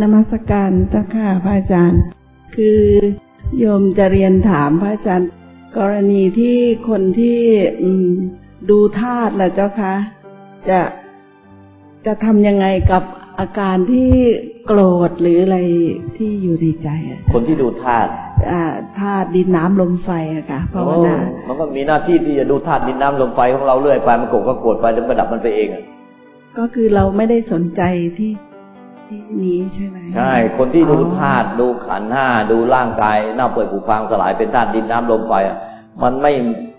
นมัสการเจ้าค่ะพระอาจารย์ คือโยมจะเรียนถามพระอาจารย์ กรณีที่คนที่ดูธาตุละเจ้าคะจะจะทำยังไงกับอาการที่โกรธหรืออะไรที่อยู่ในใจอะคนที่ดูธาตุอ่าธาตุดินน้ำลมไฟอะค่ะภาวนาโอ้มันก็มีหน้าที่ที่จะดูธาตุดินน้ำลมไฟของเราเรื่อยไปมันโกรธก็โกรธไปแล้วมันดับมันไปเองอะก็คือเราไม่ได้สนใจที่ที่ นี้ใช่ไหมใช่ คนที่ดูธาตุดูขันห้าดูร่างกายเน่าเปื่อยผุพังสลายเป็นธาตุดินน้ำลมไฟมันไม่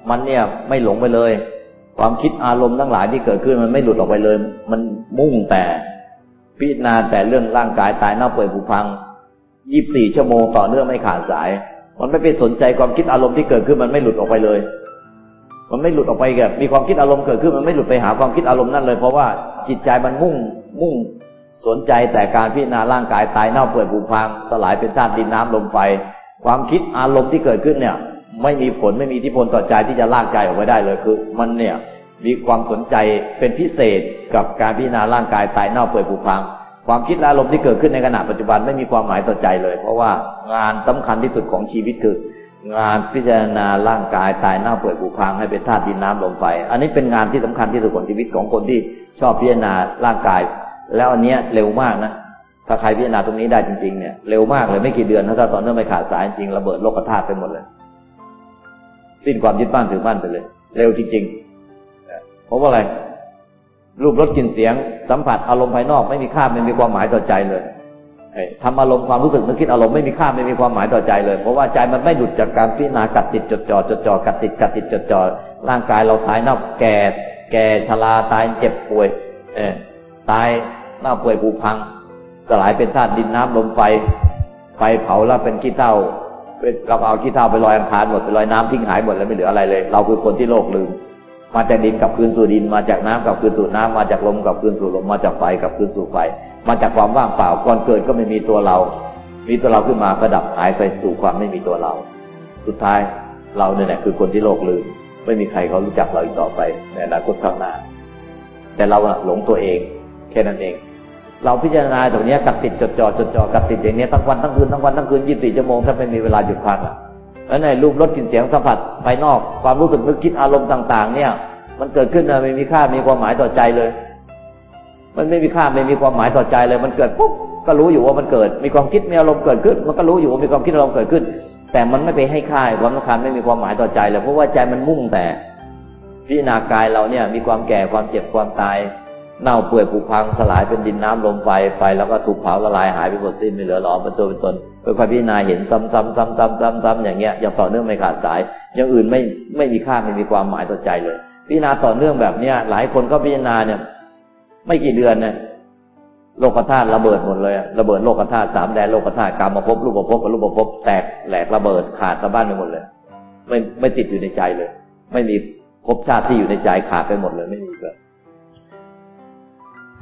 มันเนี่ยไม่หลงไปเลย ความคิดอารมณ์ทั้งหลายที่เกิดขึ้นมันไม่หลุดออกไปเลย มันมุ่งแต่พิจารณาแต่เรื่องร่างกายตายเน่าเปื่อยผุพังยี่บสี่ชั่วโมงต่อเนื่องไม่ขาดสาย มันไม่ไปสนใจความคิดอารมณ์ที่เกิดขึ้นมันไม่หลุดออกไปเลย มันไม่หลุดออกไปแกมีความคิดอารมณ์เกิดขึ้นมันไม่หลุดไปหาความคิดอารมณ์นั่นเลย เพราะว่าจิตใจมันมุ่งมุ่ง สนใจแต่การพิจารณาร่างกายตายเน่าเปื่อยผุพัง สลายเป็นธาตุดินน้ำลมไฟ ความคิดอารมณ์ที่เกิดขึ้นเนี่ย ไม่มีผลไม่มีอิทธิพลต่อใจที่จะลากใจออกไปได้เลยคือ มันเนี่ยมีความสนใจเป็นพิเศษกับการพิจารณาร่างกายตายเน่าเปื่อยผุพัง ความคิดและอารมณ์ที่เกิดขึ้นในขณะปัจจุบันไม่มีความหมายต่อใจเลย เพราะว่างานสำคัญที่สุดของชีวิตคือ งานพิจารณาร่างกายตายเน่าเปื่อยผุพังให้เป็นธาตุดินน้ำลมไฟ อันนี้เป็นงานที่สำคัญที่สุดของชีวิตของคนที่ชอบพิจารณาร่างกาย แล้วอันเนี้ยเร็วมากนะถ้าใครพิจารณาตรงนี้ได้จริงๆเนี่ยเร็วมากเลยไม่กี่เดือนถ้าตอนเนื่องไม่ขาดสายจริงระเบิดโลกธาตุไปหมดเลย สิ้นความยึดบ้านถือบ้านไปเลย เร็วจริงๆเพราะว่าอะไร รูปรสกลิ่นเสียง สัมผัสอารมณ์ภายนอกไม่มีค่าไม่มีความหมายต่อใจเลยไอ้ทำอารมณ์ความรู้สึกนึกคิดอารมณ์ไม่มีค่าไม่มีความหมายต่อใจเลย เพราะว่าใจมันไม่หลุดจากการพิจารณากัดติดจดจ่อจดจ่อกัดติดกัดติดจดจ่อร่างกายเราตายเน่าแก่ แก่ชราตายเจ็บป่วย เอ ตายเน่าเปื่อยผุพัง สลายเป็นธาตุดินน้ำลมไฟไฟเผาแล้วเป็นขี้เถ้าเราเอาขี้เถ้าไปลอยอังคารหมดไปลอยน้ำทิ้งหายหมดแล้วไม่เหลืออะไรเลย เราคือคนที่โลกลืม มาจากดินกับคืนสู่ดิน มาจากน้ำกับคืนสู่น้ำมาจากลมกับคืนสู่ลม มาจากไฟกับคืนสู่ไฟ มาจากความว่างเปล่าก่อนเกิดก็ไม่มีตัวเรา มีตัวเราขึ้นมาก็ดับหายไปสู่ความไม่มีตัวเรา สุดท้ายเราเนี่ยแหละคือคนที่โลกลืม ไม่มีใครเขารู้จักเราอีกต่อไปในอนาคตข้างหน้า แต่เราหลงตัวเอง แค่นั้นเอง เราพิจารณาตรงนี้กัดติดจดจ่อจดจ่อกัดติดอย่างนี้ทั้งวันทั้งคืนทั้งวันทั้งคืนยี่สิบสี่ชั่วโมงถ้าไม่มีเวลาหยุดพักอะแล้วในรูปรสกลิ่นเสียงสัมผัสภายนอกความรู้สึกนึกคิดอารมณ์ต่าง ๆ เนี่ย มันเกิดขึ้นมาไม่มีค่ามีความหมายต่อใจเลย มันไม่มีค่าไม่มีความหมายต่อใจเลย มันเกิดปุ๊บก็รู้อยู่ว่ามันเกิด มีความคิดมีอารมณ์เกิดขึ้น มันก็รู้อยู่ว่ามีความคิดอารมณ์เกิดขึ้น แต่มันไม่ไปให้ค่าความสำคัญไม่มีความหมายต่อใจเลยเพราะว่าใจมันมุ่งแต่พิจารณากายเราเนี่ย มีความแก่ความเจ็บความตาย เน่าเปื่อยผุพังสลายเป็นดินน้ำลมไฟไฟแล้วก็ถูกเผาละลายหายไปหมดสิ้นไม่เหลือหลอมเป็นตัวเป็นตนค่อยๆพิจารณาเห็นซ้ำๆซ้ำๆซ้ำๆอย่างเงี้ยอย่างต่อเนื่องไม่ขาดสาย อย่างอื่นไม่ไม่มีค่าไม่มีความหมายต่อใจเลย พิจารณาต่อเนื่องแบบเนี้ยหลายคนก็พิจารณาเนี่ย ไม่กี่เดือนเนี่ยโลกธาตุระเบิดหมดเลยระเบิดโลกธาตุสามแดนโลกธาตุกามาพบรูปภพกับรูปภพแตกแหลกระเบิดขาดสะบ้านไปหมดเลย ไม่ไม่ติดอยู่ในใจเลย ไม่มีภพชาติที่อยู่ในใจขาดไปหมดเลยไม่มีเลย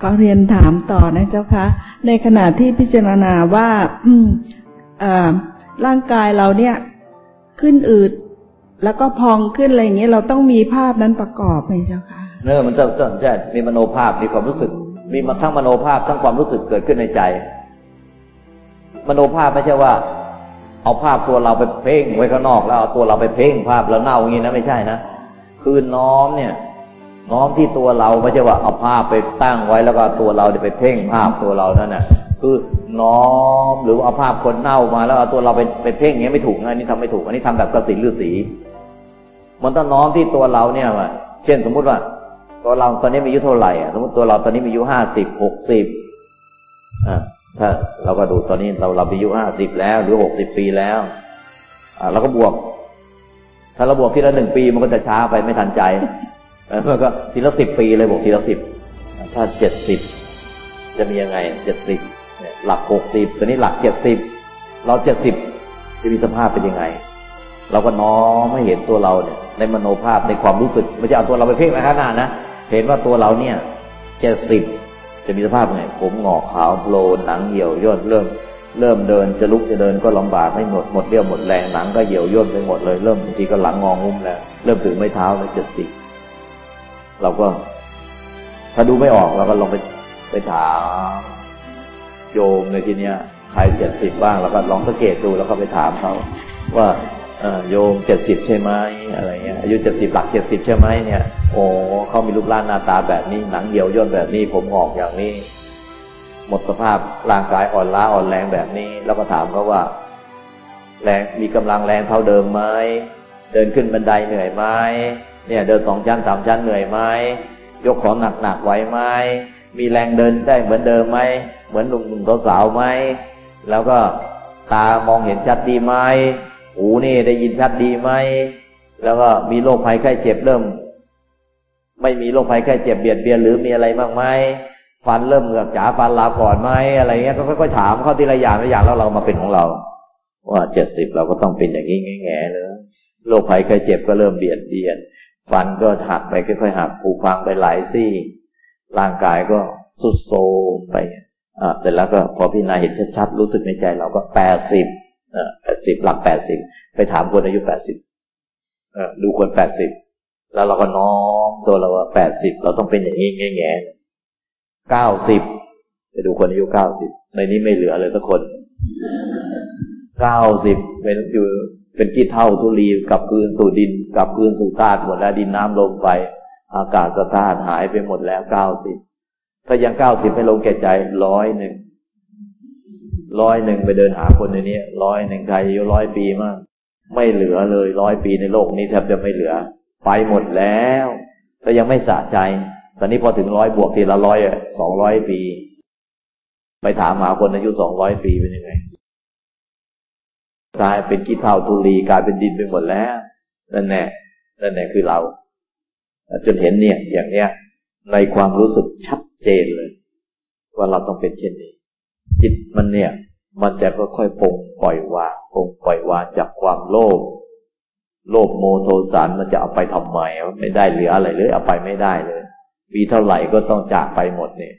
ก็เรียนถามต่อนะเจ้าคะ ในขณะที่พิจารณาว่าอืมร่างกายเราเนี่ยขึ้นอืดแล้วก็พองขึ้นอะไรอย่างเงี้ยเราต้องมีภาพนั้นประกอบไหมเจ้าคะเนอมันจะจะจะมีมโนภาพมีความรู้สึก มีมาทั้งมโนภาพทั้งความรู้สึกเกิดขึ้นในใจ มโนภาพไม่ใช่ว่า เอาภาพตัวเราไปเพ่งไว้ข้างนอก แล้วเอาตัวเราไปเพ่งภาพแล้วเน่าอย่างนี้นะไม่ใช่นะคือน้อมเนี่ย น้อมที่ตัวเราไม่ใช่ว่าเอาภาพไปตั้งไว้แล้วก็ตัวเราไปเพ่งภาพตัวเรานั่นน่ะ คือน้อมหรือว่าเอาภาพคนเน่ามา แล้วเอาตัวเราไปไปเพ่งอย่างนี้ไม่ถูกนะอันนี้ทำไม่ถูก อันนี้ทำแบบกระสินฤาษีมันต้องน้อมที่ตัวเราเนี่ยว่าเช่นสมมุติว่า ตัวเราตอนนี้มีอายุเท่าไหร่สมมติตัวเราตอนนี้มีอายุห้าสิบหกสิบอ่าถ้าเราก็ดูตอนนี้เราเราอายุห้าสิบแล้วหรือหกสิบปีแล้ว อ่าเราก็บวก ถ้าเราบวกทีละหนึ่งปีมันก็จะช้าไปไม่ทันใจ แล้วมันก็ทีละสิบปีเลยบวกทีละสิบถ้าเจ็ดสิบจะมียังไงเจ็ดสิบหลักหกสิบตอนนี้หลักเจ็ดสิบเราเจ็ดสิบจะมีสภาพเป็นยังไง เราก็น้อมให้เห็นตัวเราเนี่ย ในมโนภาพในความรู้สึกไม่ใช่เอาตัวเราไปเพ่งไว้ข้างหน้านะเห็นว่าตัวเราเนี่ยเจ็ดสิบจะมีสภาพไงผมหงอกขาวโปลนหนังเหี่ยวย่นเริ่ม เริ่มเดินจะลุกจะเดินก็ลำบากไม่หมดหมดเรี่ยวหมดแรงหนังก็เหี่ยวย่นไปหมดเลยเริ่มบางทีก็หลังงองุ้มแล้ว เริ่มถึงไม่เท้าแล้วเจ็ดสิบ เราก็ ถ้าดูไม่ออกเราก็ลองไปไปถามโยมในที่เนี้ยใครเจ็ดสิบบ้างแล้วก็ลองสังเกตดูแล้วก็ไปถามเขาว่าโยมเจ็ดสิบใช่ไหมอะไรเงี้ยอายุเจ็ดสิบหลักเจ็ดสิบใช่ไหมเนี่ย โอ้เขามีรูปร่างหน้าตาแบบนี้ หนังเหี่ยวย่นแบบนี้ ผมงอกอย่างนี้ หมดสภาพร่างกายอ่อนล้าอ่อนแรงแบบนี้ แล้วก็ถามเขาว่า แรงมีกำลังแรงเท่าเดิมไหมเดินขึ้นบันไดเหนื่อยไหม เนี่ย เดินสองชั้นสามชั้นเหนื่อยไหมยกของหนักๆไหวไหมมีแรงเดินได้เหมือนเดิมไหมเหมือนหนุ่มๆสาวไหมแล้วก็ตามองเห็นชัดดีไหมหูนี่ได้ยินชัดดีไหมแล้วก็มีโรคภัยไข้เจ็บเริ่ม ไม่มีโรคภัยไข้เจ็บเบียดเบียนหรือมีอะไรบ้างไหมฟันเริ่มเหงือกจ๋าฟันลาก่อนไหมอะไรเงี้ยก็ค่อยๆถามเขาทีละอย่างละอย่างแล้วเรามาเป็นของเรา ว่าเจ็ดสิบเราก็ต้องเป็นอย่างนี้แง่ๆเลยโรคภัยไข้เจ็บก็เริ่มเบียดเบียน ฟันก็หักไปค่อยๆหักผุพังไปหลายซี่ ร่างกายก็สุดโทมไปอ่าแต่แล้วก็พอพี่นายเห็นชัดๆรู้สึกในใจเราก็แปดสิบแปดสิบหลักแปดสิบไปถามคนอายุแปดสิบดูคนแปดสิบแล้วเราก็น้อมตัวเราว่าแปดสิบเราต้องเป็นอย่างนี้แง่แง่เก้าสิบไปดูคนอายุเก้าสิบในนี้ไม่เหลือเลยทุกคนเก้าสิบเป็นอยู่เป็นกี้เท่าทุลีกับคืนสู่ดิน กับคืนสู่ธาตุหมดแล้วดินน้ำลมไฟอากาศสธาตุหายไปหมดแล้วเก้าสิบถ้ายังเก้าสิบไม่ลงแก่ใจร้อยหนึ่งร้อยหนึ่งไปเดินหาคนในนี้ร้อยหนึ่งใครอายุร้อยปีมาก ไม่เหลือเลยร้อยปีในโลกนี้แทบจะไม่เหลือ ไปหมดแล้วแต่ยังไม่สะใจ ตอนนี้พอถึงร้อยบวกทีละร้อยสองร้อยปี ไปถามหาคนอายุสองร้อยปีเป็นยังไงกลายเป็นขี้เท่าทุลีกลายเป็นดินไปหมดแล้ว นั่นแน่นั่นแน่คือเราจนเห็นเนี่ย อย่างเนี้ย ในความรู้สึกชัดเจนเลย ว่าเราต้องเป็นเช่นนี้ จิตมันเนี่ย มันจะค่อยๆปงปล่อยวางปงปล่อยวางจากความโลภโลภโมโทสารมันจะเอาไปทำไมไม่ได้เหลืออะไรเลย เอาไปไม่ได้เลย มีเท่าไหร่ก็ต้องจากไปหมดเนี่ย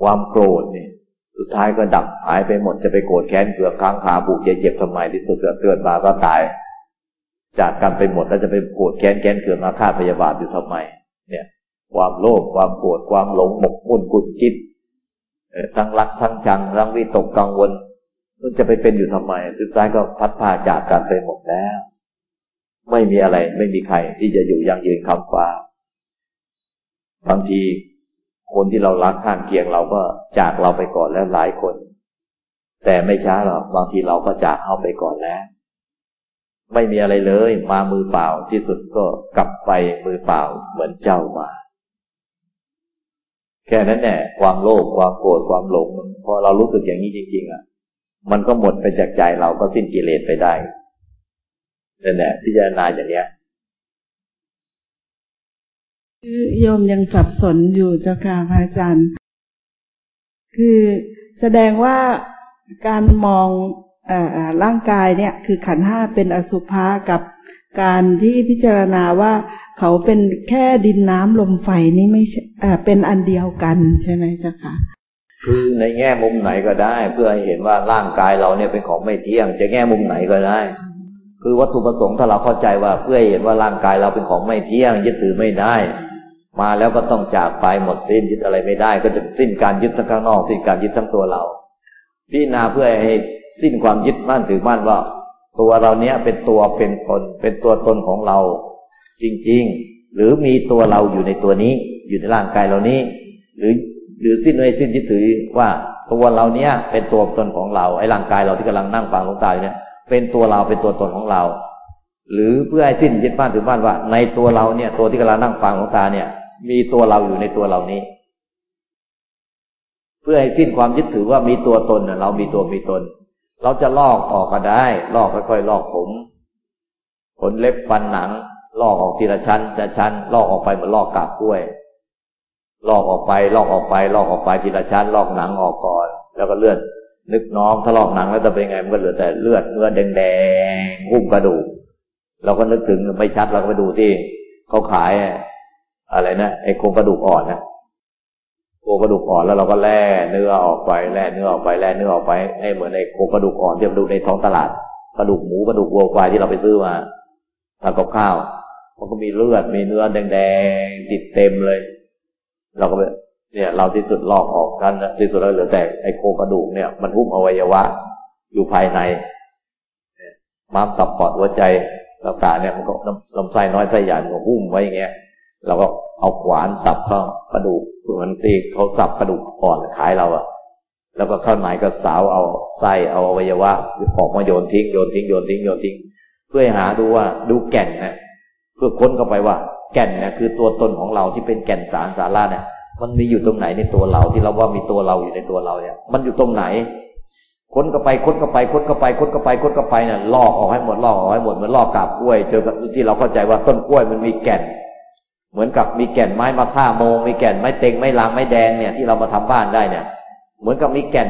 ความโกรธเนี่ย สุดท้ายก็ดับหายไปหมดจะไปโกรธแค้นเกลือบค้างขาบุกเจ็บทำไมที่สุดเกิดมาก็ตาย จากกันไปหมดแล้วจะไปโกรธแค้นแค้นเกิดมาฆ่าพยาบาทอยู่ทำไม เนี่ย ความโลภความโกรธความหลงหมกมุ่นกุนจิตทั้งรักทั้งชังทั้งวิตกกังวลมันจะไปเป็นอยู่ทำไมสุดท้ายก็พัดพาจากกันไปหมดแล้ว ไม่มีอะไรไม่มีใครที่จะอยู่ยั่งยืนคำฟ้าบางทีคนที่เรารักข้างเคียงเราก็จากเราไปก่อนแล้วหลายคน แต่ไม่ช้าหรอกบางทีเราก็จากเขาไปก่อนแล้ว ไม่มีอะไรเลย มามือเปล่าที่สุดก็กลับไปมือเปล่าเหมือนเจ้ามา แค่นั้นแหละความโลภความโกรธความหลงพอเรารู้สึกอย่างนี้จริง ๆ อะ มันก็หมดไปจากใจเราก็สิ้นกิเลสไปได้นั่นแหละพิจารณาอย่างเนี้ยคือโยมยังสับสนอยู่เจ้าค่ะพระอาจารย์ คือแสดงว่าการมอง ร่างกายเนี่ย คือขันห้าเป็นอสุภะกับการที่พิจารณาว่าเขาเป็นแค่ดินน้ำลมไฟนี่ไม่ใช่เป็นอันเดียวกันใช่ไหมเจ้าค่ะคือในแง่มุมไหนก็ได้ เพื่อให้เห็นว่าร่างกายเราเนี่ยเป็นของไม่เที่ยง จะแง่มุมไหนก็ได้ คือวัตถุประสงค์ถ้าเราเข้าใจว่าเพื่อให้เห็นว่าร่างกายเราเป็นของไม่เที่ยง ยึดถือไม่ได้ มาแล้วก็ต้องจากไปหมดสิ้นยึดอะไรไม่ได้ ก็จะสิ้นการยึดทั้งข้างนอกสิ้นการยึดทั้งตัวเราพิจารณาเพื่อให้ สิ้นความยึดมั่นถือมั่นว่า ตัวเราเนี้ยเป็นตัวเป็นตน เป็นตัวตนของเรา จริง ๆ หรือมีตัวเราอยู่ในตัวนี้ อยู่ในร่างกายเรานี้ หรือหรือสิ้นไม่สิ้นยึดถือว่าตัวเราเนี้ยเป็นตัวตนของเราไอ้ร่างกายเราที่กำลังนั่งฟังหลวงตาเนี่ย เป็นตัวเราเป็นตัวตนของเรา หรือเพื่อให้สิ้นยึดบ้านถือบ้านว่า ในตัวเราเนี่ย ตัวที่กำลังนั่งฟังหลวงตาเนี่ย มีตัวเราอยู่ในตัวเรานี้ เพื่อให้สิ้นความยึดถือว่ามีตัวตนเรามีตัวมีตน เราจะลอกออกก็ได้ ลอกค่อยๆลอกผมขนเล็บฟันหนัง ลอกออกทีละชั้นจะชั้น ลอกออกไปเหมือนลอกกาบกล้วย ลอกออกไป ลอกออกไป ลอกออกไปทีละชั้น ลอกหนังออกก่อน แล้วก็เลือดนึกน้องถ้าลอกหนังแล้วจะเป็นไงมันก็เหลือแต่เลือดเนื้อแดงๆหุ้มกระดูกเราก็นึกถึงไม่ชัดเราก็ไปดูที่เขาขายอะไรนะไอ้โครงกระดูกอ่อนนะ โคกระดูกอ่อนแล้วเราก็แล่เนื้อออกไปแล่เนื้อออกไปแล่เนื้อออกไปให้เหมือนในโคกระดูกอ่อนที่เราดูในท้องตลาดกระดูกหมูกระดูกวัวควายที่เราไปซื้อมาทำกับข้าว มันก็มีเลือดมีเนื้อแดงๆติดเต็มเลย เราก็เนี่ย เราที่สุดลอกออกกันที่สุดแล้วเหลือแต่ไอโครงกระดูกเนี่ย มันหุ้มอวัยวะ อยู่ภายในม้ามตับปอดหัวใจต่างๆเนี่ยมันก็ลำไส้น้อยไส้ใหญ่มันหุ้มไว้อย่างเงี้ยเราก็เอาขวานสับเข้ากระดูก เหมือนตีเขาสับกระดูกอ่อนขายเราอะแล้วก็ข้างในก็สาวเอาไส้เอาอวัยวะออกมาโยนทิ้งโยนทิ้งโยนทิ้งโยนทิ้ง เพื่อหาดูว่าดูแก่นนะเพื่อค้นเข้าไปว่า แก่นเนี่ยคือตัวตนของเราที่เป็นแก่นสารสาระเนี่ยมันมีอยู่ตรงไหนในตัวเราที่เราว่ามีตัวเราอยู่ในตัวเราเนี่ย มันอยู่ตรงไหน ค้นเข้าไปค้นเข้าไปค้นเข้าไปค้นเข้าไปค้นเข้าไปเนี่ยลอกออกให้หมดลอกออกให้หมดเหมือนลอกกาบกล้วยเจอกับที่เราเข้าใจว่าต้นกล้วยมันมีแก่น เหมือนกับมีแก่นไม้มาฆ่าโมมีแก่นไม้เต็งไม้ลางไม้แดงเนี่ยที่เรามาทำบ้านได้เนี่ย เหมือนกับมีแก่น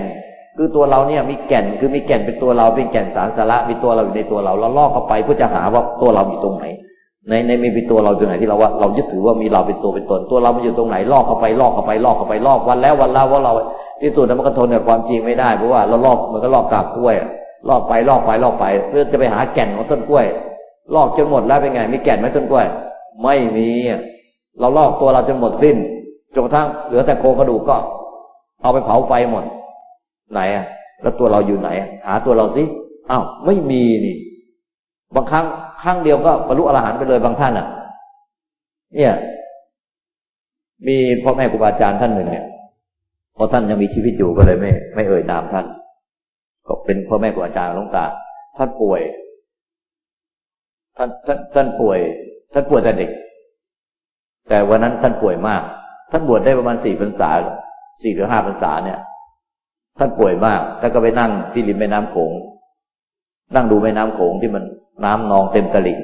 คือตัวเราเนี่ย มีแก่นคือมีแก่นเป็นตัวเราเป็นแก่นสารสาระมีตัวเราอยู่ในตัวเราเราลอกเข้าไปเพื่อจะหาว่าตัวเราอยู่ตรงไหน ในในมีเป็นตัวเราตรงไหนที่เราว่าเรายึดถือว่ามีเราเป็นตัวเป็นตนตัวเรามันอยู่ตรงไหนลอกเข้าไปลอกเข้าไปลอกเข้าไปลอกวันแล้ววันแล้วว่าเราที่สุดมันก็ทนกับความจริงไม่ได้เพราะว่าเราลอกมันก็ลอกกาบกล้วยลอกไปลอกไปลอกไป เพื่อจะไปหาแก่นของต้นกล้วย ลอกจนหมดแล้วเป็นไง มีแก่นไหมต้นกล้วย ไม่มี เราลอกตัวเราจนหมดสิ้นจนกระทั่งเหลือแต่โครงกระดูกก็ เอาไปเผาไฟหมด ไหนอะ แล้วตัวเราอยู่ไหน หาตัวเราสิอ้าวไม่มีนี่ บางครั้งครั้งเดียวก็บรรลุอรหันต์ไปเลยบางท่านอะ เนี่ย มีพ่อแม่ครูบาอาจารย์ท่านหนึ่งเนี่ยพอท่านยังมีชีวิตอยู่ก็เลยไม่ ไม่เอ่ยนามท่าน ก็เป็นพ่อแม่ครูอาจารย์หลวงตาท่านป่วยท่านท่านท่านป่วย ท่านป่วยแต่เด็ก แต่วันนั้นท่านป่วยมาก ท่านบวชได้ประมาณสี่พรรษาสี่หรือห้าพรรษาเนี่ย ท่านป่วยมากท่านก็ไปนั่งที่ริมแม่น้ำโขง นั่งดูแม่น้ำโขงที่มันน้ำนองเต็มตลิ่ง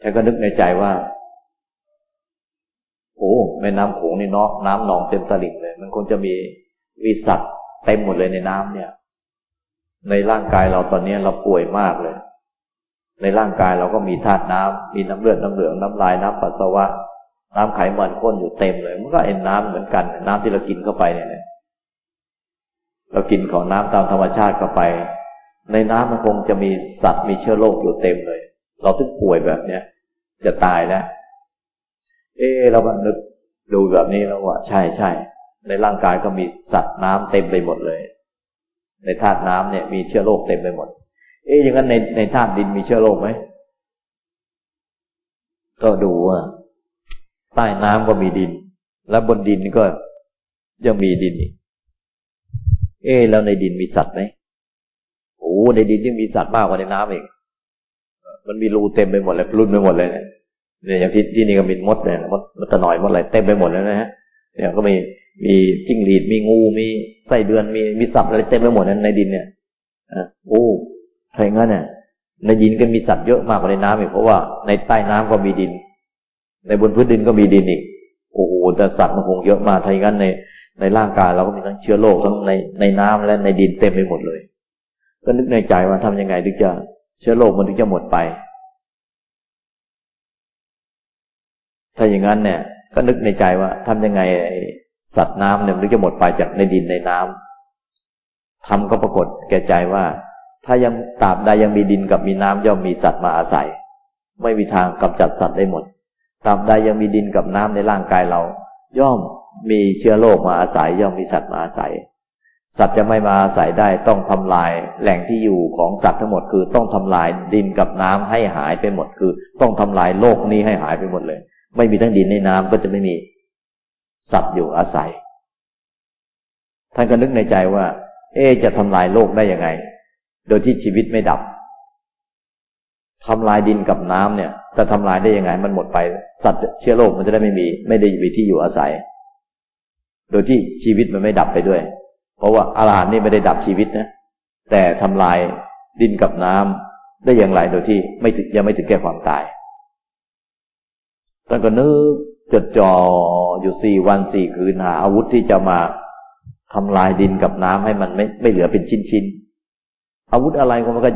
ท่านก็นึกในใจว่าโอ้แม่น้ำโขงนี่เนาะน้ำนองเต็มตลิ่งเลย มันคงจะมีวิสัตเต็มหมดเลยในน้ำเนี่ย ในร่างกายเราตอนนี้เราป่วยมากเลย ในร่างกายเราก็มีธาตุน้ำมีน้ำเลือดน้ำเหลืองน้ำลายน้ำปัสสาวะ น้ำไขมันข้นอยู่เต็มเลย มันก็เอ็นน้ำเหมือนกัน น้ำที่เรากินเข้าไปเนี่ยเรากินของน้ำตามธรรมชาติเข้าไป ในน้ำมันคงจะมีสัตว์มีเชื้อโรคอยู่เต็มเลย เราถึงป่วยแบบเนี้ยจะตายแล้ว เออเราก็นึกดูแบบนี้แล้วว่าใช่ใช่ในร่างกายก็มีสัตว์น้ำเต็มไปหมดเลย ในธาตุน้ำเนี่ยมีเชื้อโรคเต็มไปหมด เอ๊ะอย่างนั้นในในธาตุดินมีเชื้อโรคไหมก็ดูว่าใต้น้ำก็มีดิน แล้วบนดินก็ยังมีดินอีกเอ๊แล้วในดินมีสัตว์ไหมโอ้ในดินยังมีสัตว์มากกว่าในน้ำอีกมันมีรูเต็มไปหมดเลยรุ่นไปหมดเลยเนี่ยเนี่ยอย่างที่ที่นี่ก็มีมดเนี่ยมดมดตะหน่อยมดอะไรเต็มไปหมดแล้วนะฮะเนี่ยก็มีมีจิ้งหรีดมีงูมีไส้เดือนมีมีสัตว์อะไรเต็มไปหมดนั้นในดินเนี่ยอะโอ้ ถ้าอย่างนั้นเนี่ยในดินก็มีสัตว์เยอะมากกว่าในน้ำอีกเพราะว่าในใต้น้ำก็มีดิน ในบนพื้นดินก็มีดินอีกโอ้โหแต่สัตว์มันคงเยอะมากถ้าอย่างนั้นในในร่างกายเราก็มีทั้งเชื้อโรคทั้งในในน้ำและในดินเต็มไปหมดเลย ก็นึกในใจว่าทำยังไงถึงจะเชื้อโรคมันถึงจะหมดไป ถ้าอย่างนั้นเนี่ย ก็นึกในใจว่าทำยังไงสัตว์น้ำเนี่ยมันถึงจะหมดไปจากในดินในน้ำทำก็ปรากฏแก่ใจว่า ถ้ายังตราบใดยังมีดินกับมีน้ำย่อมมีสัตว์มาอาศัย ไม่มีทางกำจัดสัตว์ได้หมดตราบใดยังมีดินกับน้ำในร่างกายเรา ย่อมมีเชื้อโรคมาอาศัย ย่อมมีสัตว์มาอาศัย สัตว์จะไม่มาอาศัยได้ต้องทำลายแหล่งที่อยู่ของสัตว์ทั้งหมดคือต้องทำลายดินกับน้ำให้หายไปหมดคือ ต้องทำลายโลกนี้ให้หายไปหมดเลย ไม่มีทั้งดินในน้ำก็จะไม่มีสัตว์อยู่อาศัยท่านก็นึกในใจว่า เอจะทำลายโลกได้ยังไง โดยที่ชีวิตไม่ดับทำลายดินกับน้ำเนี่ยจะทำลายได้ยังไง มันหมดไป สัตว์เชื้อโรคมันจะได้ไม่มี ไม่ได้มีที่อยู่อาศัย โดยที่ชีวิตมันไม่ดับไปด้วย เพราะว่าอาหารนี่ไม่ได้ดับชีวิตนะ แต่ทำลายดินกับน้ำได้อย่างไรโดยที่ไม่ถึงยังไม่ถึงแก่ความตายท่านก็นึกจดจ่ออยู่สี่วันสี่คืนหาอาวุธที่จะมาทำลายดินกับน้ำให้มันไม่ไม่เหลือเป็นชิ้นชิ้น อาวุธอะไรมันก็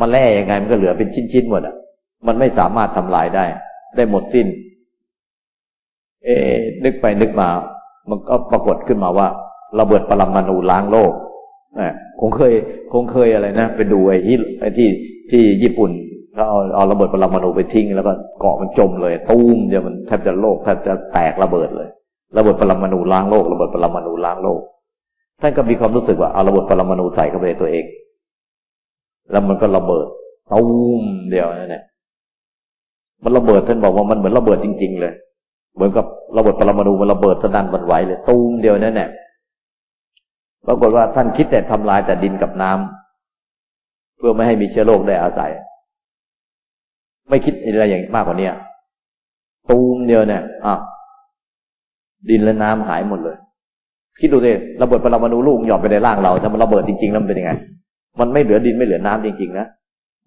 มาแล่ยังไง มันก็เหลือเป็นชิ้นชิ้นหมดอะ มันไม่สามารถทำลายได้ ได้หมดสิ้น เอ๊นึกไปนึกมา มันก็ปรากฏขึ้นมาว่า ระเบิดปรมาณูล้างโลกคงเคย คงเคยอะไรนะไปดูไอ้ที่ไอ้ที่ที่ญี่ปุ่นเขาเอาเอาระเบิดปรมาณูไปทิ้ง แล้วก็เกาะมันจมเลยตูมเดี๋ยวมันแทบจะโลกแทบจะแตกระเบิดเลย ระเบิดปรมาณูล้างโลก ระเบิดปรมาณูล้างโลกท่านก็มีความรู้สึกว่าเอาระเบิดปรมาณูใส่เข้าไปในตัวเอง แล้วมันก็ระเบิดตูมเดียวนั่นแหละมันระเบิดท่านบอกว่ามันเหมือนระเบิดจริง ๆ เลย เหมือนกับระเบิดปรมาณูมันระเบิดสนั่นบันไหวเลยตูมเดียวนั่นแหละปรากฏว่าท่านคิดแต่ทำลายแต่ดินกับน้ำเพื่อไม่ให้มีเชื้อโรคได้อาศัย ไม่คิดอะไรอย่างมากกว่านี้ตูมเดียวเนี่ยอะดินและน้ำหายหมดเลย คิดดูสิระเบิดปรมาณูลูกหย่อดไปในร่างเราถ้ามันระเบิดจริงๆแล้วมันเป็นยังไง มันไม่เหลือดินไม่เหลือน้ำจริง ๆ นะ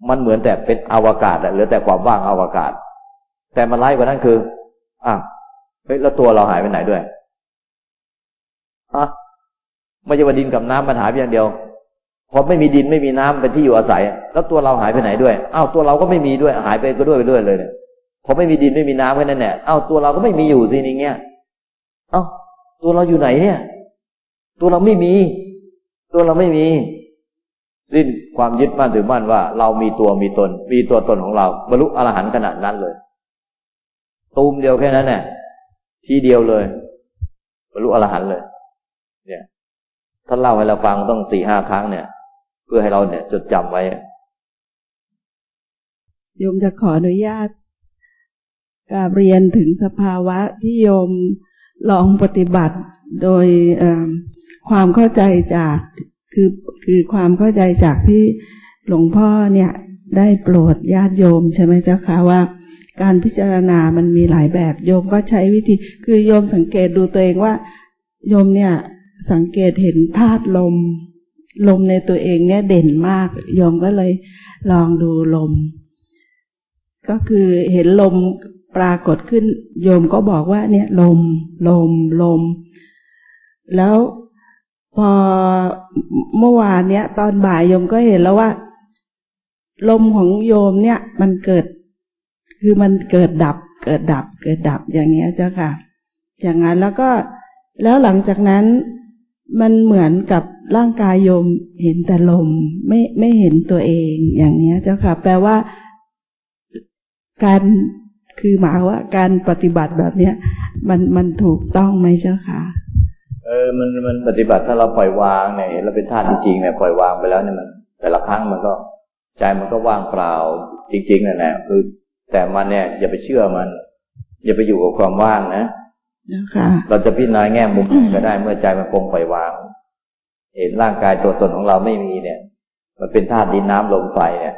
มันเหมือนแต่เป็นอวกาศเหลือแต่ความว่างอวกาศ แต่มันไล่กว่านั้นคืออะเฮ้ยแล้วตัวเราหายไปไหนด้วยอะไม่ใช่ว่าดินกับน้ำมันหายไปอย่างเดียวพอไม่มีดินไม่มีน้ำเป็นที่อยู่อาศัย แล้วตัวเราหายไปไหนด้วยอ้าวตัวเราก็ไม่มีด้วยหายไปก็ด้วยไปด้วยเลยเนี่ยพอไม่มีดินไม่มีน้ำแค่นั้นแหละอ้าวตัวเราก็ไม่มีอยู่สิอย่างเงี้ยเอ้าตัวเราอยู่ไหนเนี่ย ตัวเราไม่มี ตัวเราไม่มี สิ้นความยึดมั่นถือมั่นว่า เรามีตัวมีตน มีตัวตนของเราบรรลุอรหันต์ขนาดนั้นเลย ตูมเดียวแค่นั้นเนี่ยทีเดียวเลยบรรลุอรหันต์เลย เนี่ยท่านเล่าให้เราฟังต้องสี่ห้าครั้งเนี่ย เพื่อให้เราเนี่ย จดจำไว้โยมจะขออนุญาตกาเรียนถึงสภาวะที่โยมลองปฏิบัติโดยความเข้าใจจาก คือคือความเข้าใจจากที่หลวงพ่อเนี่ย ได้โปรดญาติโยมใช่ไหมเจ้าคะว่า การพิจารณามันมีหลายแบบโยมก็ใช้วิธี คือโยมสังเกตดูตัวเองว่า โยมเนี่ยสังเกตเห็นธาตุลม ลมในตัวเองเนี่ยเด่นมาก โยมก็เลยลองดูลม ก็คือเห็นลมปรากฏขึ้น โยมก็บอกว่าเนี่ย ลม ลม ลม แล้ว พอเมื่อวานเนี้ย ตอนบ่ายโยมก็เห็นแล้วว่า ลมของโยมเนี่ย มันเกิด คือมันเกิดดับ เกิดดับ เกิดดับอย่างเงี้ยเจ้าค่ะ อย่างนั้นแล้วก็แล้วหลังจากนั้นมันเหมือนกับร่างกายโยมเห็นแต่ลมไม่ไม่เห็นตัวเองอย่างเนี้ย เจ้าค่ะ แปลว่า การคือหมายว่าการปฏิบัติแบบเนี้ย มันมันถูกต้องไหมเจ้าค่ะ เออมันมันปฏิบัติถ้าเราปล่อยวางเนี่ยเราเป็นธาตุจริงๆเนี่ยปล่อยวางไปแล้วเนี่ยมัน แต่ละครั้งมันก็ใจมันก็ว่างเปล่าจริงๆนั่นแหละคือแต่มันเนี่ยอย่าไปเชื่อมัน อย่าไปอยู่กับความว่างนะเราจะพิจารณาแง่มุมก็ได้เมื่อใจมันคงปล่อยวาง เห็นร่างกายตัวตนของเราไม่มีเนี่ย มันเป็นธาตุดินน้ำลมไฟเนี่ย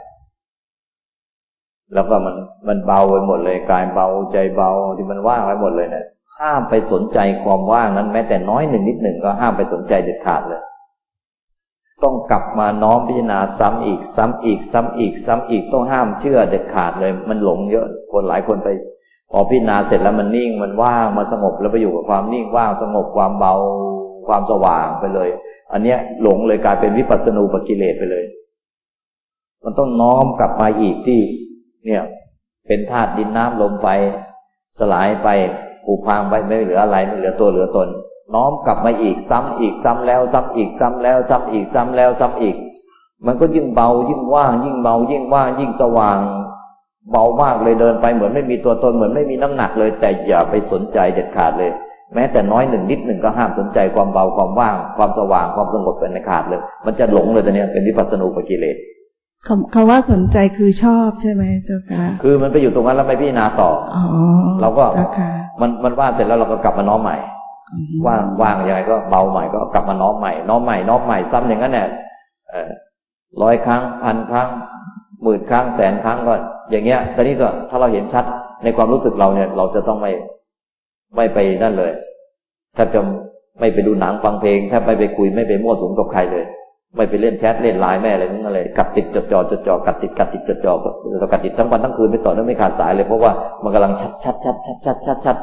แล้วก็มันมันเบาไปหมดเลยกายเบาใจเบาที่มันว่างไปหมดเลยเนะี่ย ห้ามไปสนใจความว่างนั้นแม้แต่น้อยหนึ่งนิดหนึ่งก็ห้ามไปสนใจเด็ดขาดเลย ต้องกลับมาน้อมพิจารณาซ้ำอีก ซ้ำอีก ซ้ำอีก ซ้ำอีกต้องห้ามเชื่อเด็ดขาดเลย มันหลงเยอะคนหลายคนไป พอพิจารณาเสร็จแล้วมันนิ่งมันว่างมันสงบแล้วไปอยู่กับความนิ่งว่างสงบความเบาความสว่างไปเลย อันเนี้ยหลงเลยกลายเป็นวิปัสสนูปกิเลสไปเลย มันต้องน้อมกลับมาอีกที่ เนี่ย เป็นธาตุดินน้ำลมไฟสลายไป ผุพังไปไม่เหลืออะไรไม่เหลือตัวเหลือตน น้อมกลับมาอีกซ้ำอีกซ้ำแล้วซ้ำอีกซ้ำแล้วซ้ำอีกซ้ำแล้วซ้ำอีก มันก็ยิ่งเบายิ่งว่าง ยิ่งเบา ยิ่งว่างยิ่งสว่างเบามากเลยเดินไปเหมือนไม่มีตัวตนเหมือนไม่มีน้ำหนักเลย แต่อย่าไปสนใจเด็ดขาดเลย แม้แต่น้อยหนึ่งนิดหนึ่งก็ห้ามสนใจความเบาความว่าง ความสว่างความสงบเป็นขาดเลย มันจะหลงเลยตัวเนี้เป็นวิปัสสนูปกิเลส คำคำว่าสนใจคือชอบใช่ไหมเจ้าค่ะคือมันไปอยู่ตรงนั้นแล้วไม่พิจารณาต่ออ๋อเราก็มันมันว่างเสร็จแล้วเราก็กลับมาน้อมใหม่ว่างว่างยังไงก็เบาใหม่ก็กลับมาน้อมใหม่น้อมใหม่น้อมใหม่ซ้ำอย่างนั้นแหละร้อยครั้งพันครั้งหมื่นครั้งแสนครั้งก็ อย่างเงี้ยตอนนี้ก็ถ้าเราเห็นชัดในความรู้สึกเราเนี่ย เราจะต้องไม่ไม่ไปนั่นเลยถ้าจะไม่ไปดูหนังฟังเพลงถ้าไม่ไปคุยไม่ไปมั่วสุมกับใครเลย ไม่ไปเล่นแชทเล่นไลน์แม่อะไรนั่นอะไรกัดติดจดจ่อจดจ่อกัดติดกัดติดจดจ่อเรากัดติดทั้งวันทั้งคืนไม่ต่อเนื่องไม่ขาดสายเลยเพราะว่ามันกำลังชัดชัดชัดชัดชัดชัดชัด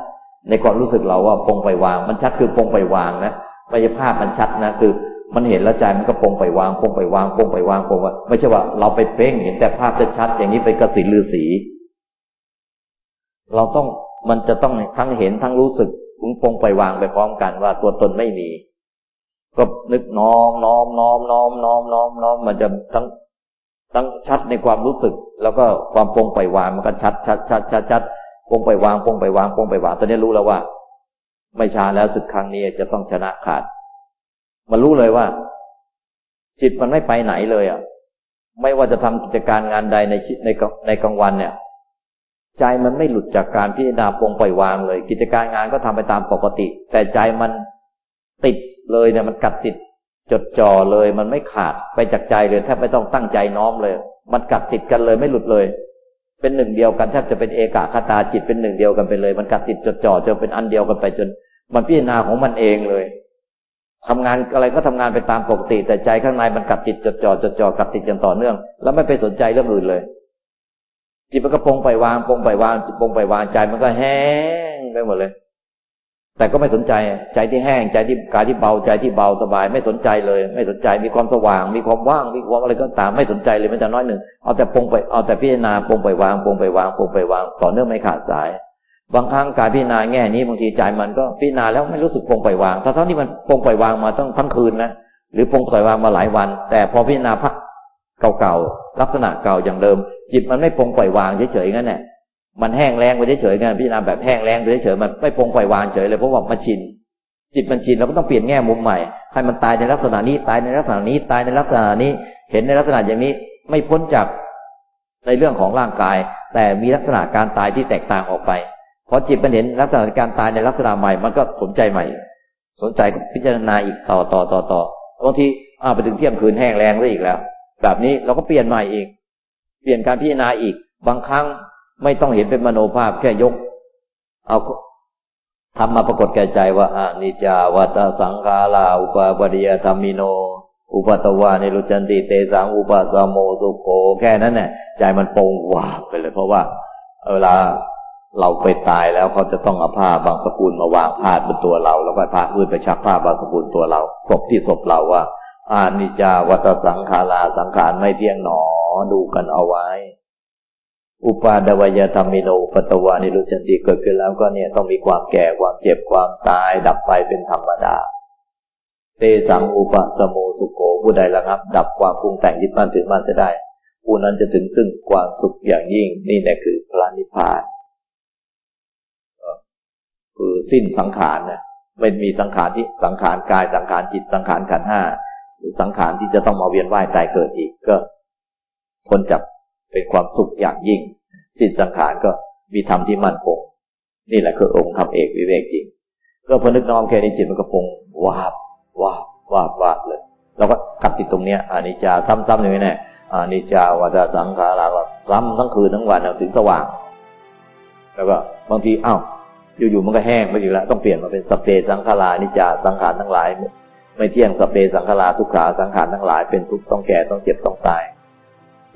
ในความรู้สึกเราว่าปงไปวาง มันชัดคือปงไปวางนะไม่ใช่ภาพมันชัดนะคือ มันเห็นแล้วใจมันก็ปงไปวางปงไปวางปงไปวางปงว่าไม่ใช่ว่าเราไปเพ่งเห็นแต่ภาพชัดๆอย่างนี้ไปกระสีลือสี เราต้องมันจะต้องทั้งเห็นทั้งรู้สึกปงไปวางไปพร้อมกันว่าตัวตนไม่มี ก็นึกน้อมน้อมน้อมน้อมน้อมน้อมน้อมมันจะทั้งทั้งชัดในความรู้สึก แล้วก็ความปรงไปวางมันก็ชัดชัดชัดชัดชัดปรงไปวางปรงไปวางปรงไปวางตอนนี้รู้แล้วว่า ไม่ช้าแล้วศึกครั้งนี้จะต้องชนะขาด มันรู้เลยว่า จิตมันไม่ไปไหนเลยอะ ไม่ว่าจะทำกิจการงานใดในในในกลางวันเนี่ย ใจมันไม่หลุดจากการพิจารณาปรงปล่อยวางเลย กิจการงานก็ทำไปตามปกติ แต่ใจมันติด เลยเนี่ยมันกัดติดจดจ่อเลย มันไม่ขาดไปจากใจเลยแทบไม่ต้องตั้งใจน้อมเลย มันกัดติดกันเลยไม่หลุดเลย เป็นหนึ่งเดียวกันแทบจะเป็นเอกาคตาจิตเป็นหนึ่งเดียวกันไปเลย มันกัดติดจดจ่อจนเป็นอันเดียวกันไปจน มันพิจารณาของมันเองเลยทำงานอะไรก็ทำงานไปตามปกติ แต่ใจข้างในมันกัดติดจดจ่อจดจ่อกัดติดอย่างต่อเนื่อง แล้วไม่ไปสนใจเรื่องอื่นเลย จิตมันก็ปงไปวางปงไปวางปงไปวางใจมันก็แห้งไปหมดเลย แต่ก็ไม่สนใจใจที่แห้งใจที่กายที่เบาใจที่เบาสบาย ไม่สนใจเลย ไม่สนใจมีความสว่าง มีความว่างมีความอะไรก็ตามไม่สนใจเลยแม้แต่น้อยหนึ่งเอาแต่ปงไปเอาแต่พิจารณาปงไปวางปงไปวางปงไปวางต่อเนื่องไม่ขาดสาย บางครั้งการพิจารณาแง่นี้บางทีใจมันก็พิจารณาแล้วไม่รู้สึกปงไปวางถ้าเท่าที่มันปงไปวางมาตั้งทั้งคืนนะหรือปงไปวางมาหลายวัน แต่พอพิจารณาพักเก่าๆลักษณะเก่าอย่างเดิม จิตมันไม่ปงปล่อยวางเฉยๆงั้นแหละ มันแห้งแรงไปเฉยๆกันพิจารณาแบบแห้งแรงไปเฉยๆมันไม่ปงปล่อยวางเฉยเลยเพราะว่ามันชินจิตมันชินเราก็ต้องเปลี่ยนแง่มุมใหม่ให้มันตายในลักษณะนี้ตายในลักษณะนี้ตายในลักษณะนี้ เห็นในลักษณะอย่างนี้ไม่พ้นจากในเรื่องของร่างกาย แต่มีลักษณะการตายที่แตกต่างออกไปพอจิตมันเห็นลักษณะการตายในลักษณะใหม่ มันก็สนใจใหม่ สนใจพิจารณาอีกต่อต่อต่อต่อบางทีอ้าไปถึงเที่ยงคืนแห้งแรงได้อีกแล้ว แบบนี้เราก็เปลี่ยนใหม่อีก เปลี่ยนการพิจารณาอีก บางครั้ง ไม่ต้องเห็นเป็นมโนภาพแค่ยก เอาทำมาปรากฏแก่ใจว่าอานิจาวัตสังขาราอุปาบริยธรรมิโน อุปตวานิรุจันติเตสังอุปสมโมสุโขแค่นั้นเนี่ยใจมันโปร่งว่าไปเลย เพราะว่าเวลาเราไปตายแล้วเขาจะต้องเอาผ้าบางสกุลมาวางผ้าบนตัวเรา แล้วก็ผ้าอื่นไปชักผ้าบางสกุลตัวเราศพที่ศพเราว่าอานิจาวัตสังขาราสังขารไม่เที่ยงหนอดูกันเอาไว้ อุปาดวยธรรมิโนปตวานิรุชันติเกิดขึ้นแล้วก็เนี่ยต้องมีความแก่ความเจ็บความตายดับไปเป็นธรรมดา เตสังอุปสโมสุโกผู้ใดระงับ ดับความปรุงแต่งยึดมั่นถือมั่นจะได้ ผู้นั้นจะถึงซึ่งความสุขอย่างยิ่งนี่แหละคือพระนิพพานคือสิ้นสังขารนะไม่มีสังขารที่สังขารกายสังขารจิตสังขารขันห้าหรือสังขารที่จะต้องมาเวียนว่ายตายเกิดอีกก็พ้นจาก เป็นความสุขอย่างยิ่งสิ้นสังขารก็มีธรรมที่มั่นคง นี่แหละคือองค์ธรรมเอกวิเวกจริง ก็พอนึกน้อมแค่นี้จิตมันก็พงวาบวาบวาบวาบเลยเราก็กลับติดตรงเนี้ยอานิจจาซ้ำๆอย่างนี้แน่อานิจจาวัฏสังขาราซ้ำทั้งคืนทั้งวันถึงสว่าง แล้วก็บางทีอ้าวอยู่ๆมันก็แห้งไปอยู่แล้วต้องเปลี่ยนมาเป็นสเปสังขารานิจจาสังขารทั้งหลาย ไม่เที่ยงสเปสังขาราทุกขาสังขารทั้งหลายเป็นทุกข์ต้องแก่ต้องเจ็บต้องตาย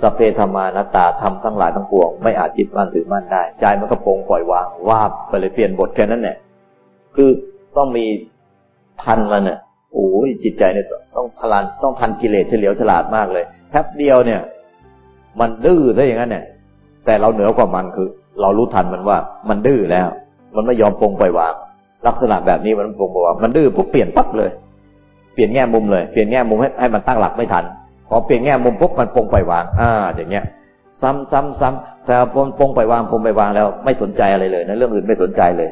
สเพธมานาตาทำทั้งหลายทั้งปวง ไม่อาจจิตมั่นถือมั่นได้ ใจมันก็ปงปล่อยวางวาบไปเลยเปลี่ยนบทแค่นั้นเนี่ยคือต้องมีทันมันเนี่ยโอ้ยจิตใจเนี่ยต้องพลันต้องทันกิเลสเฉลียวฉลาดมากเลยแป๊บเดียวเนี่ย มันดื้อซะอย่างนั้นเนี่ย แต่เราเหนือกว่ามันคือ เรารู้ทันมันว่ามันดื้อแล้ว มันไม่ยอมปงปล่อยวาง ลักษณะแบบนี้มันปงปล่อยวางมันดื้อปุ๊บเปลี่ยนปั๊บเลย เปลี่ยนแง่มุมเลย เปลี่ยนแง่มุมให้ให้มันตั้งหลักไม่ทัน พอเปลี่ยนแง่มุมปุ๊บมันปงไปวาง อ่า อย่างเงี้ย ซ้ำซ้ำซ้ำแต่พอปงไปวางปงไปวางแล้ว ไม่สนใจอะไรเลยนะเรื่องอื่นไม่สนใจเลย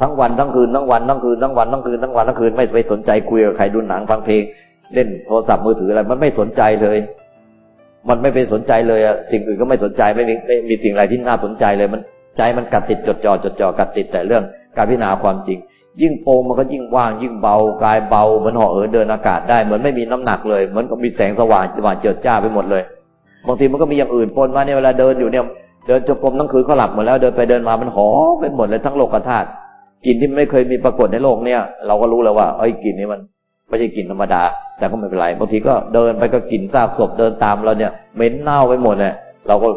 ทั้งวันทั้งคืนทั้งวันทั้งคืนทั้งวันทั้งคืนทั้งวันทั้งคืนไม่ไปสนใจคุยกับใครดูหนังฟังเพลง เล่นโทรศัพท์มือถืออะไรมันไม่สนใจเลย มันไม่ไปสนใจเลยอะสิ่งอื่นก็ไม่สนใจไม่มีไม่มีสิ่งอะไรที่น่าสนใจเลยมันใจมันกัดติดจดจ่อจดจ่อกัดติดแต่เรื่องการพิจารณาความจริง ยิ่งโปรงมันก็ยิ่งว่างยิ่งเบากายเบาเหมือนห่อเอินเดินอากาศได้เหมือนไม่มีน้ำหนักเลยเหมือนกับมีแสงสว่างสว่างเจิดจ้าไปหมดเลยบางทีมันก็มีอย่างอื่นปนมาเนี่ยเวลาเดินอยู่เนี่ยเดินจงกรมทั้งคืนก็หลับหมดแล้วเดินไปเดินมามันหอมไปหมดเลยทั้งโลกธาตุกลิ่นที่ไม่เคยมีปรากฏในโลกเนี่ย เราก็รู้แล้วว่าไอ้กลิ่นนี้มันไม่ใช่กลิ่นธรรมดา แต่ก็ไม่เป็นไรบางทีก็เดินไปก็กลิ่นซากศพเดินตามเราเนี่ยเหม็นเน่าไปหมดเนี่ยเราก็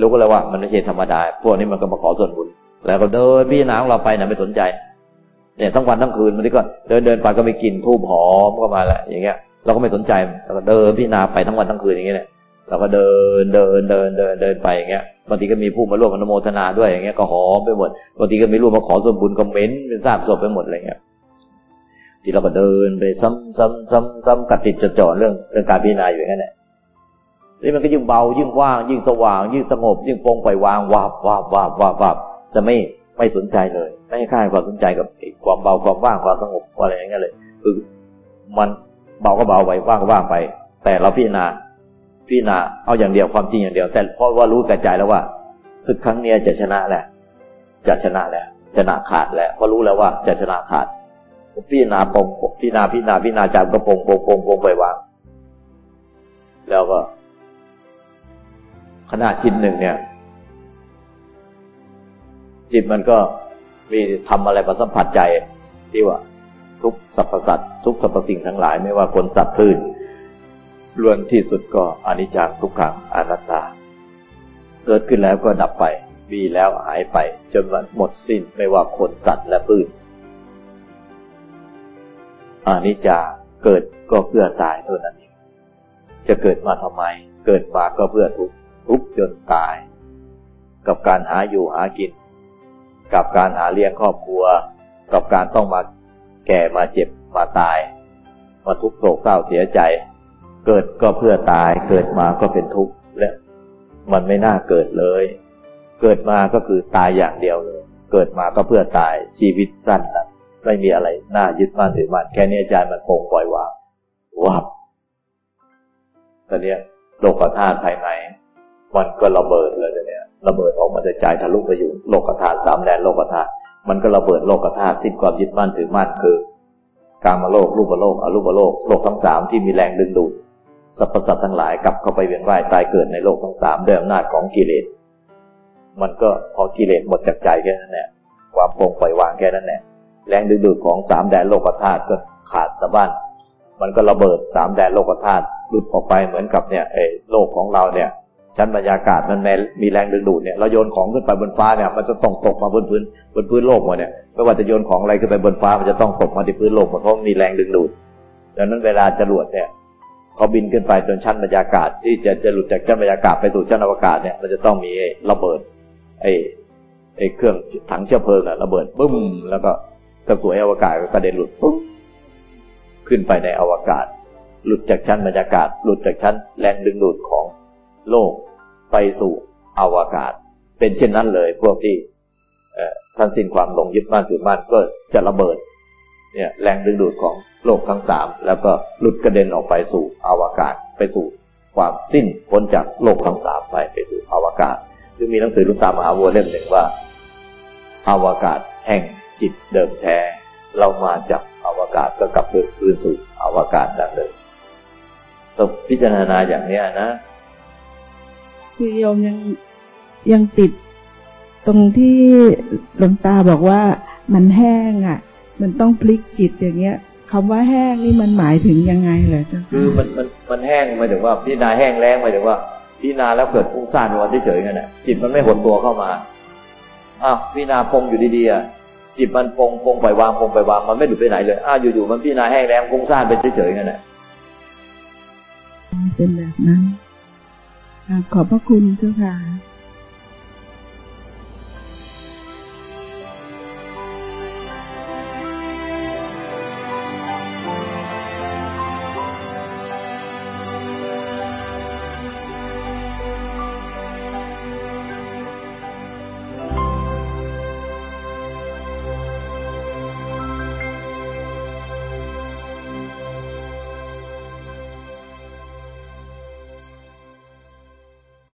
รู้ก็เลยว่ามันไม่ใช่ธรรมดาพวกนี้มันก็มาขอส่วนบุญแล้วก็เดินพี่น้งเราไปเนี่ยไม่สนใจ เนี่ยทั้งวันทั้งคืนมันก็เดินเดินไปก็มีกลิ่นทูบหอมเข้ามาแหละอย่างเงี้ย เราก็ไม่สนใจเราก็เดินพิจารณาไปทั้งวันทั้งคืนอย่างเงี้ยเราก็เดินเดินเดินเดินเดินไปอย่างเงี้ยบางทีก็มีผู้มาร่วมอนโมทนาด้วยอย่างเงี้ยก็หอมไปหมดบางทีก็มีรูปมาขอส่วนบุญก็เหม็นเป็นซากศพไปหมดอะไรเงี้ยที่เราก็เดินไปซ้ำซ้ำซ้ำซ้ำกัดติดจดจ่อเรื่องเรื่องการพิจารณาอยู่อย่างนั้นแหละนี่มันก็ยิ่งเบายิ่งว่าง ยิ่งสว่าง ยิ่งสงบ ยิ่งโปร่งปวางวาบวาบวาบวาบวาบจะไม่ไม่สนใจเลย ไม่ให้ค่าความสนใจกับความเบาความว่างความสงบอะไรอย่างเงี้ยเลย คือมันเบาก็เบาไปว่างก็ว่างไป แต่เราพิจารณาพิจารณาเอาอย่างเดียวความจริงอย่างเดียว แต่เพราะว่ารู้กระจายแล้วว่าศึกครั้งเนี้ยจะชนะแหละจะชนะแหล้วชนะขาดแล้วเพราะรู้แล้วว่าจะชนะขาดพิจารณาปงพิจารณาพิจารณาพิจารณาจำก็ปงปงปงปงไปวาง แล้วก็ขณะจิตหนึ่งเนี่ย จิตมันก็ มีทำอะไรมาสัมผัสใจ ที่ว่า ทุกสรรพสัตว์ทุกสรรพสิ่งทั้งหลาย ไม่ว่าคนสัตว์พื้นล้วนที่สุดก็อนิจจังทุกขังอนัตตา เกิดขึ้นแล้วก็ดับไปมีแล้วหายไป จนมันหมดสิ้นไม่ว่าคนสัตว์และปืนอนิจจาเกิดก็เพื่อตายเท่านั้นเองจะเกิดมาทำไม เกิดมาก็เพื่อทุกทุกจนตาย กับการหาอยู่หากิน กับการหาเลี้ยงครอบครัว กับการต้องมาแก่มาเจ็บมาตาย มาทุกโศกเศร้าเสียใจ เกิดก็เพื่อตาย เกิดมาก็เป็นทุกข์และมันไม่น่าเกิดเลย เกิดมาก็คือตายอย่างเดียวเลย เกิดมาก็เพื่อตายชีวิตสั้นนะไม่มีอะไรน่ายึดมั่นถือมั่นแค่นี้อาจารย์มันคงปล่อยวางวับตอนนี้โลกธาตุภายในมันก็ระเบิดเลยเนี่ย ระเบิดออกมาจากใจทะลุไปอยู่โลกธาตุสามแดนโลกธาตุมันก็ระเบิดโลกธาตุสิ้นความยึดมั่นถือมั่นคือ การมาโลกรูปโลกอรูปโลกโลกทั้งสามที่มีแรงดึงดูดสรรพสัตว์ทั้งหลายกลับเข้าไปเวียนว่ายตายเกิดในโลกทั้งสามด้วยอำนาจของกิเลส มันก็พอกิเลสหมดจากใจแค่นั้นแหละความปรงปล่อยวางแค่นั้นแหละแรงดึงดูดของสามแดนโลกธาตุก็ขาดสะบั้นมันก็ระเบิดสามแดนโลกธาตุหลุดออกไปเหมือนกับเนี่ยไอ้โลกของเราเนี่ย ชั้นบรรยากาศมันมีแรงดึงดูดเนี่ยเราโยนของขึ้นไปบนฟ้าเนี่ยมันจะต้องตกมาบนพื้นบนพื้นโลกหมดเนี่ยไม่ว่าจะโยนของอะไรขึ้นไปบนฟ้ามันจะต้องตกมาที่พื้นโลกเพราะมีแรงดึงดูดดังนั้นเวลาจรวดเนี่ยเขาบินขึ้นไปจนชั้นบรรยากาศ ที่จะจะหลุดจากชั้นบรรยากาศไปสู่ชั้นอวกาศเนี่ยมันจะต้องมีระเบิดไอ้ไอ้เครื่องถังเชื้อเพลิงอะระเบิดปุ้มแล้วก็กระสวยอวกาศก็กระเด็นหลุดปุ๊บขึ้นไปในอวกาศ หลุดจากชั้นบรรยากาศ หลุดจากชั้นแรงดึงดูดของโลก ไปสู่อวกาศ เป็นเช่นนั้นเลย พวกที่ท่านสิ้นความหลงยึดมั่นถือมั่นก็จะระเบิดเนี่ยแรงดึงดูดของโลกทั้งสามแล้วก็หลุดกระเด็นออกไปสู่อวกาศ ไปสู่ความสิ้นพ้นจากโลกทั้งสามไปไปสู่อวกาศซึ่งมีหนังสือลุงตามหาวัวเล่มหนึ่งว่า อวกาศแห่งจิตเดิมแท้ เรามาจากอวกาศก็กลับคืนสู่อวกาศดังเดิมต้องพิจารณาอย่างนี้นะ คือโยมยังยังติด ตรงที่หลวงตาบอกว่ามันแห้งอะ มันต้องพลิกจิตอย่างเงี้ยคำว่าแห้งนี่มันหมายถึงยังไงเหรอเจ้าคือมันมันมันแห้งหมายถึงว่าพิจารณาแห้งแล้งหมายถึงว่าพิจารณาแล้วเกิดฟุ้งซ่านวันเฉยๆกันน่ะจิตมันไม่หดตัวเข้ามาอ้าวพิจารณาปงอยู่ดีๆจิตมันปงปงปล่อยวางปงปล่อยวางมันไม่หลุดไปไหนเลยอ้าวอยู่ๆมันพิจารณาแห้งแรงฟุ้งซ่านเป็นเฉยๆกันน่ะเป็นแบบนั้น ขอบพระคุณเจ้าค่ะ